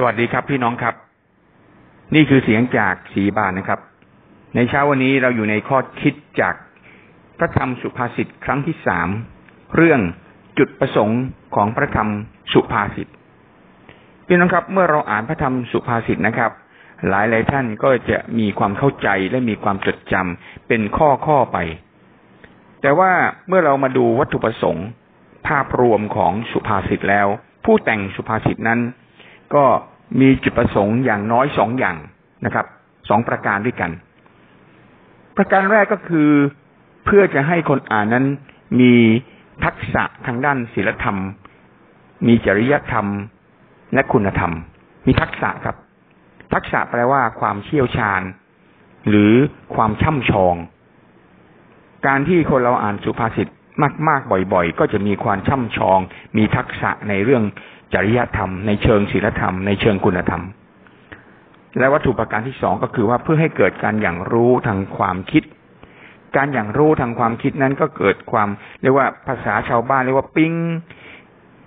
สวัสดีครับพี่น้องครับ นี่คือเสียงจากสีบานนะครับ ในเช้าวันนี้เราอยู่ในข้อคิดจากพระธรรมสุภาษิตครั้งที่สามเรื่องจุดประสงค์ของพระธรรมสุภาษิตพี่น้องครับ เมื่อเราอ่านพระธรรมสุภาษิตนะครับ หลายหลายท่านก็จะมีความเข้าใจและมีความจดจำเป็นข้อข้อไป แต่ว่าเมื่อเรามาดูวัตถุประสงค์ ภาพรวมของสุภาษิตแล้ว ผู้แต่งสุภาษิตนั้น ก็มีจุดประสงค์อย่างน้อยสองอย่างนะครับสองประการด้วยกัน ประการแรกก็คือเพื่อจะให้คนอ่านนั้นมีทักษะทางด้านศีลธรรม มีจริยธรรมและคุณธรรม มีทักษะครับ ทักษะแปลว่าความเชี่ยวชาญ หรือความช่ำชอง การที่คนเราอ่านสุภาษิตมาก ๆ บ่อย ๆ ก็จะมีความช่ำชอง มีทักษะในเรื่อง จริยธรรม ในเชิงศีลธรรม ในเชิงคุณธรรม และวัตถุประการที่สองก็คือว่าเพื่อให้เกิดการอย่างรู้ทางความคิด การอย่างรู้ทางความคิดนั้นก็เกิดความเรียกว่าภาษาชาวบ้านเรียกว่าปิ้ง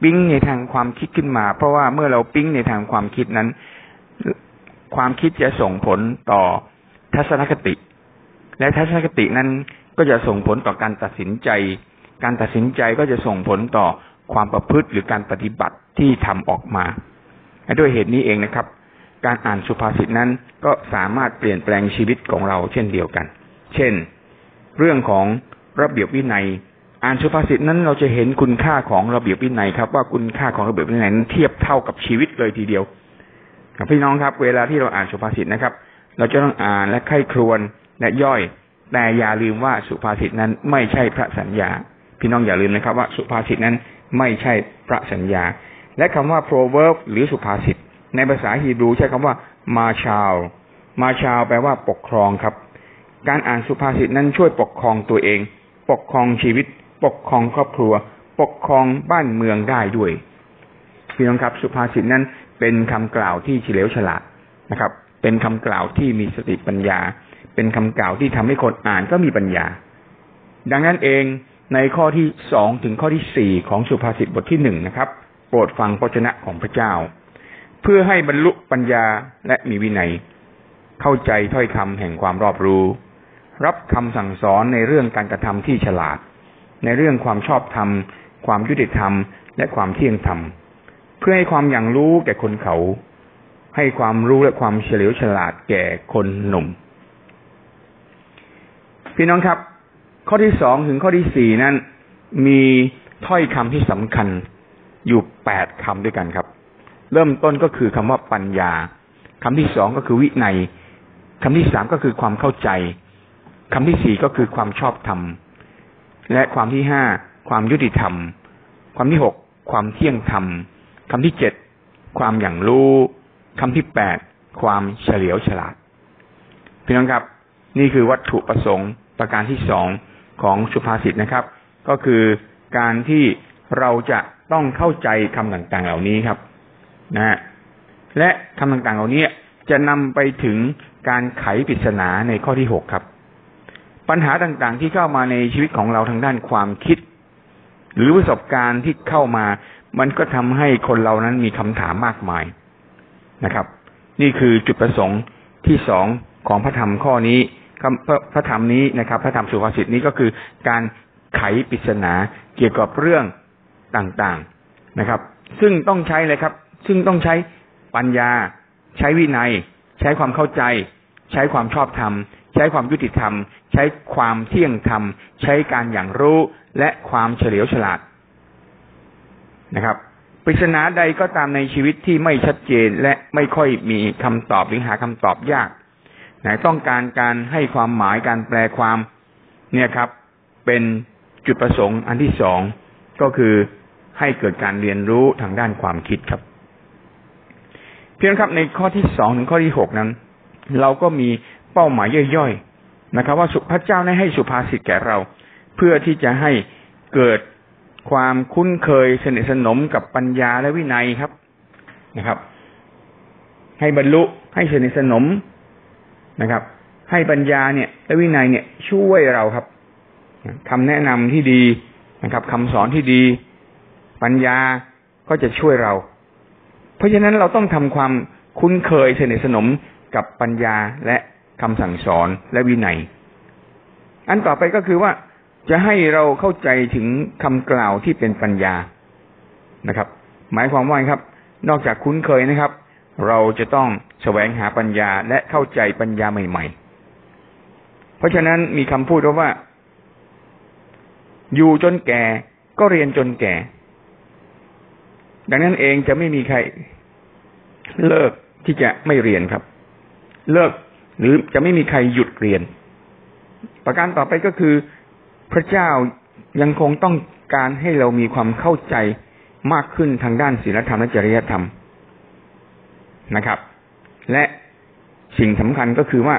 ปิ้งในทางความคิดขึ้นมา เพราะว่าเมื่อเราปิ้งในทางความคิดนั้น ความคิดจะส่งผลต่อทัศนคติ และทัศนคตินั้นก็จะส่งผลต่อการตัดสินใจ การตัดสินใจก็จะส่งผลต่อ ความประพฤติหรือการปฏิบัติที่ทำออกมาด้วยเหตุนี้เองนะครับ การอ่านสุภาษิตนั้นก็สามารถเปลี่ยนแปลงชีวิตของเราเช่นเดียวกัน เช่น เรื่องของระเบียบวินัย อ่านสุภาษิตนั้นเราจะเห็นคุณค่าของระเบียบวินัยครับ ว่าคุณค่าของระเบียบวินัยนั้นเทียบเท่ากับชีวิตเลยทีเดียวพี่น้องครับ เวลาที่เราอ่านสุภาษิตนะครับ เราจะต้องอ่านและไข้ครวนและย่อย แต่อย่าลืมว่าสุภาษิตนั้นไม่ใช่พระสัญญา พี่น้องอย่าลืมนะครับ ว่าสุภาษิตนั้น ไม่ใช่พระสัญญา และคำว่า proverb หรือสุภาษิต ในภาษาฮีบรูใช้คำว่ามาชาวมาชาวแปลว่าปกครองครับ การอ่านสุภาษิตนั้นช่วยปกครองตัวเอง ปกครองชีวิต ปกครองครอบครัว ปกครองบ้านเมืองได้ด้วยพี่น้องครับ สุภาษิตนั้นเป็นคำกล่าวที่เฉลียวฉลาดนะครับ เป็นคำกล่าวที่มีสติปัญญา เป็นคำกล่าวที่ทำให้คนอ่านก็มีปัญญา ดังนั้นเอง ในข้อที่สองถึงข้อที่สี่ของสุภาษิตบทที่หนึ่งนะครับ โปรดฟังพระชนะของพระเจ้า เพื่อให้บรรลุปัญญาและมีวินัย เข้าใจถ้อยคำแห่งความรอบรู้ รับคำสั่งสอนในเรื่องการกระทำที่ฉลาด ในเรื่องความชอบธรรม ความยุติธรรม และความเที่ยงธรรม เพื่อให้ความอย่างรู้แก่คนเขา ให้ความรู้และความเฉลียวฉลาดแก่คนหนุ่ม พี่น้องครับ ข้อที่สองถึงข้อที่สี่นั้น มีถ้อยคำที่สำคัญอยู่แปดคำด้วยกันครับ เริ่มต้นก็คือคำว่าปัญญาคำที่สองก็คือวินัยคำที่สามก็คือความเข้าใจคำที่สี่ก็คือความชอบธรรม และความที่ห้าความยุติธรรม ความที่หกความเที่ยงธรรมคำที่เจ็ดความอย่างรู้คำที่แปดความเฉลียวฉลาด พี่น้องครับ นี่คือวัตถุประสงค์ประการที่สอง ของสุภาษิตนะครับ ก็คือการที่เราจะต้องเข้าใจคำต่างๆ เหล่านี้ครับนะฮะและคำต่างๆ เหล่านี้จะนำไปถึงการไขปริศนาในข้อที่หกครับ ปัญหาต่างๆ ที่เข้ามาในชีวิตของเราทางด้านความคิด หรือประสบการณ์ที่เข้ามา มันก็ทำให้คนเรานั้นมีคำถามมากมายนะครับ นี่คือจุดประสงค์ที่สองของพระธรรมข้อนี้ พระธรรมนี้นะครับ พระธรรมสุภาษิตนี้ก็คือการไขปริศนาเกี่ยวกับเรื่องต่างๆนะครับ ซึ่งต้องใช้เลยครับ ซึ่งต้องใช้ปัญญา ใช้วินัย ใช้ความเข้าใจ ใช้ความชอบธรรม ใช้ความยุติธรรม ใช้ความเที่ยงธรรม ใช้การอย่างรู้และความเฉลียวฉลาดนะครับปริศนาใดก็ตามในชีวิตที่ไม่ชัดเจนและไม่ค่อยมีคำตอบหรือหาคำตอบยาก ไหนต้องการการให้ความหมายการแปลความ เนี่ยครับ เป็นจุดประสงค์อันที่สองก็คือให้เกิดการเรียนรู้ทางด้านความคิดครับ เพียงครับในข้อที่สองถึงข้อที่หกนั้น เราก็มีเป้าหมายย่อยๆนะครับ ว่าพระเจ้าได้ให้สุภาษิตแก่เรา เพื่อที่จะให้เกิดความคุ้นเคยสนิทสนมกับปัญญาและวินัยครับนะครับ ให้บรรลุให้สนิทสนม นะครับ ให้ปัญญาเนี่ยและวินัยเนี่ยช่วยเราครับคำแนะนำที่ดีนะครับคำสอนที่ดี ปัญญาก็จะช่วยเรา เพราะฉะนั้นเราต้องทำความคุ้นเคยสนิทสนมกับปัญญาและคำสั่งสอนและวินัย อันต่อไปก็คือว่าจะให้เราเข้าใจถึงคำกล่าวที่เป็นปัญญานะครับ หมายความว่าครับ นอกจากคุ้นเคยนะครับ เราจะต้องแสวงหาปัญญาและเข้าใจปัญญาใหม่ ๆ เพราะฉะนั้นมีคำพูดว่า อยู่จนแก่ก็เรียนจนแก่ ดังนั้นเองจะไม่มีใคร เลิกที่จะไม่เรียนครับ เลิกหรือจะไม่มีใครหยุดเรียน ประการต่อไปก็คือ พระเจ้ายังคงต้องการให้เรามีความเข้าใจมากขึ้นทางด้านศีลธรรมและจริยธรรม นะครับ และสิ่งสำคัญก็คือว่า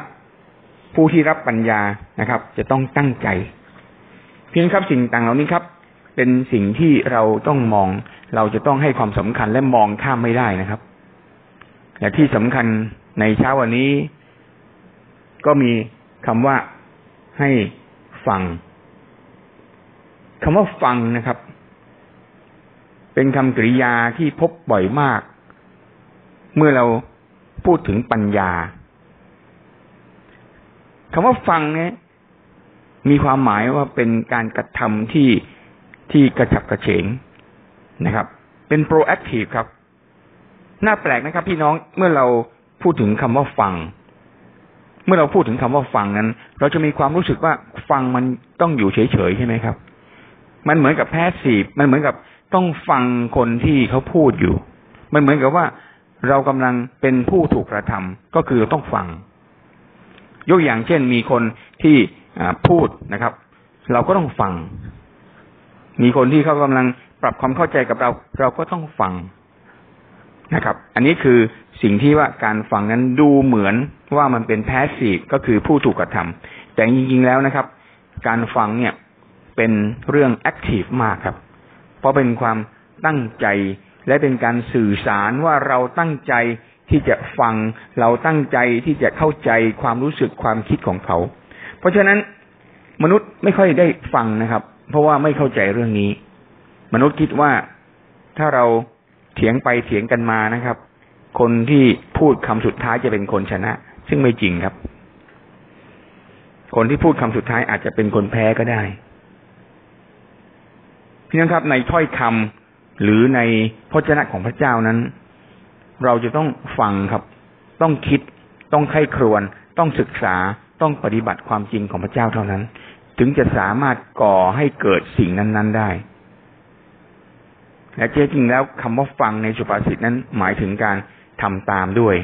ผู้ที่รับปัญญานะครับ จะต้องตั้งใจ เพียงครับสิ่งต่างเหล่านี้ครับ เป็นสิ่งที่เราต้องมอง เราจะต้องให้ความสำคัญและมองข้ามไม่ได้นะครับและที่สำคัญในเช้าวันนี้ ก็มีคำว่าให้ฟังคำว่าฟังนะครับ เป็นคำกริยาที่พบบ่อยมาก เมื่อเราพูดถึงปัญญาคำว่าฟังเนี่ยมีความหมายว่าเป็นการกระทำที่ที่กระฉับกระเฉงนะครับ เป็น proactive ครับ น่าแปลกนะครับ พี่น้องเมื่อเราพูดถึงคำว่าฟัง เมื่อเราพูดถึงคำว่าฟังนั้น เราจะมีความรู้สึกว่าฟังมันต้องอยู่เฉยๆใช่ไหมครับ มันเหมือนกับแพสซีฟมันเหมือนกับต้องฟังคนที่เขาพูดอยู่ มันเหมือนกับว่า เรากำลังเป็นผู้ถูกกระทำก็คือต้องฟัง ยกอย่างเช่นมีคนที่พูดนะครับ เราก็ต้องฟัง มีคนที่เขากำลังปรับความเข้าใจกับเรา เราก็ต้องฟังนะครับ อันนี้คือสิ่งที่ว่าการฟังนั้นดูเหมือนว่ามันเป็นแพสซีฟก็คือผู้ถูกกระทำแต่จริงๆแล้วนะครับ การฟังเนี่ยเป็นเรื่องแอคทีฟมากครับ เพราะเป็นความตั้งใจ และเป็นการสื่อสารว่าเราตั้งใจที่จะฟังเราตั้งใจที่จะเข้าใจความรู้สึกความคิดของเขา เพราะฉะนั้นมนุษย์ไม่ค่อยได้ฟังนะครับ เพราะว่าไม่เข้าใจเรื่องนี้ มนุษย์คิดว่าถ้าเราเถียงไปเถียงกันมานะครับ คนที่พูดคำสุดท้ายจะเป็นคนชนะ ซึ่งไม่จริงครับ คนที่พูดคำสุดท้ายอาจจะเป็นคนแพ้ก็ได้พี่น้องครับ ในถ้อยคำ หรือในพระเจ้าของพระเจ้านั้น เราจะต้องฟังครับ ต้องคิด ต้องไข้ครวน ต้องศึกษา ต้องปฏิบัติความจริงของพระเจ้าเท่านั้น ถึงจะสามารถก่อให้เกิดสิ่งนั้น ๆได้ และจริงแล้วคำว่าฟังในสุภาษิตนั้น หมายถึงการทำตามด้วย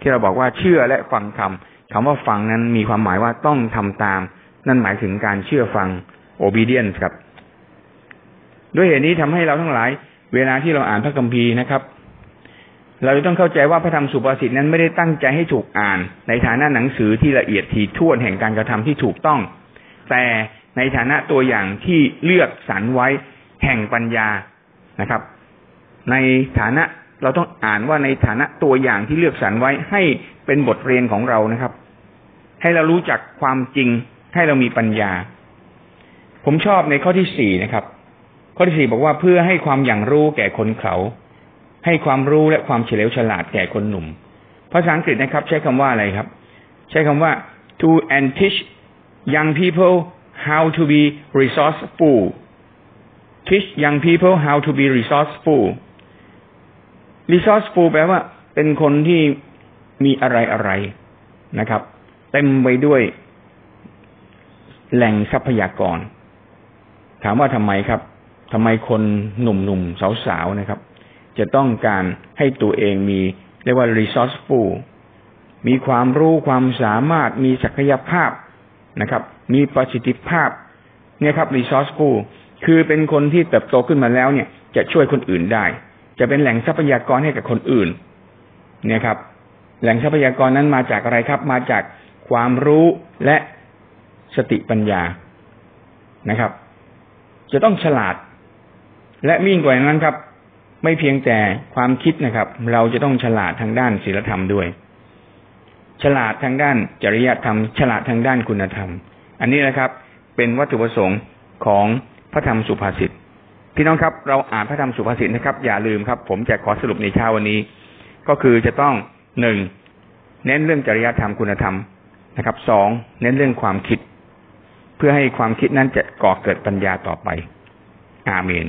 ที่เราบอกว่าเชื่อและฟังคำคำว่าฟังนั้นมีความหมายว่าต้องทำตาม นั่นหมายถึงการเชื่อฟัง obedience ครับ ด้วยเหตุนี้ทำให้เราทั้งหลาย เวลาที่เราอ่านพระคัมภีร์นะครับ เราจะต้องเข้าใจว่าพระธรรมสุภาษิตนั้นไม่ได้ตั้งใจให้ถูกอ่าน ในฐานะหนังสือที่ละเอียดถี่ถ้วนแห่งการกระทำที่ถูกต้อง แต่ในฐานะตัวอย่างที่เลือกสรรไว้แห่งปัญญานะครับ ในฐานะเราต้องอ่านว่าในฐานะตัวอย่างที่เลือกสรรไว้ให้เป็นบทเรียนของเรานะครับ ให้เรารู้จักความจริงให้เรามีปัญญา ผมชอบในข้อที่สี่นะครับ ข้อที่สี่บอกว่าเพื่อให้ความอย่างรู้แก่คนเขา ให้ความรู้และความเฉลียวฉลาดแก่คนหนุ่ม ภาษาอังกฤษนะครับ ใช้คำว่าอะไรครับ ใช้คำว่า to and teach young people how to be resourceful teach young people how to be resourceful resourceful แปลว่า เป็นคนที่มีอะไรอะไรนะครับ เต็มไปด้วย แหล่งทรัพยากร ถามว่าทำไมครับ ทำไมคนหนุ่มๆสาวๆนะครับ จะต้องการให้ตัวเองมีเรียกว่า resourceful มีความรู้ความสามารถมีศักยภาพนะครับ มีประสิทธิภาพ เนี่ยครับ resourceful คือเป็นคนที่เติบโตขึ้นมาแล้วเนี่ย จะช่วยคนอื่นได้ จะเป็นแหล่งทรัพยากรให้กับคนอื่น เนี่ยครับ แหล่งทรัพยากรนั้นมาจากอะไรครับ มาจากความรู้และสติปัญญานะครับ จะต้องฉลาด และมิ่งกว่านั้นครับ ไม่เพียงแต่ความคิดนะครับ เราจะต้องฉลาดทางด้านศีลธรรมด้วย ฉลาดทางด้านจริยธรรม ฉลาดทางด้านคุณธรรม อันนี้นะครับ เป็นวัตถุประสงค์ของพระธรรมสุภาษิตพี่น้องครับ เราอ่านพระธรรมสุภาษิตนะครับ อย่าลืมครับ ผมจะขอสรุปในเช้าวันนี้ ก็คือจะต้องหนึ่งเน้นเรื่องจริยธรรมคุณธรรมนะครับสองเน้นเรื่องความคิด เพื่อให้ความคิดนั้นจะก่อเกิดปัญญาต่อไป อาเมน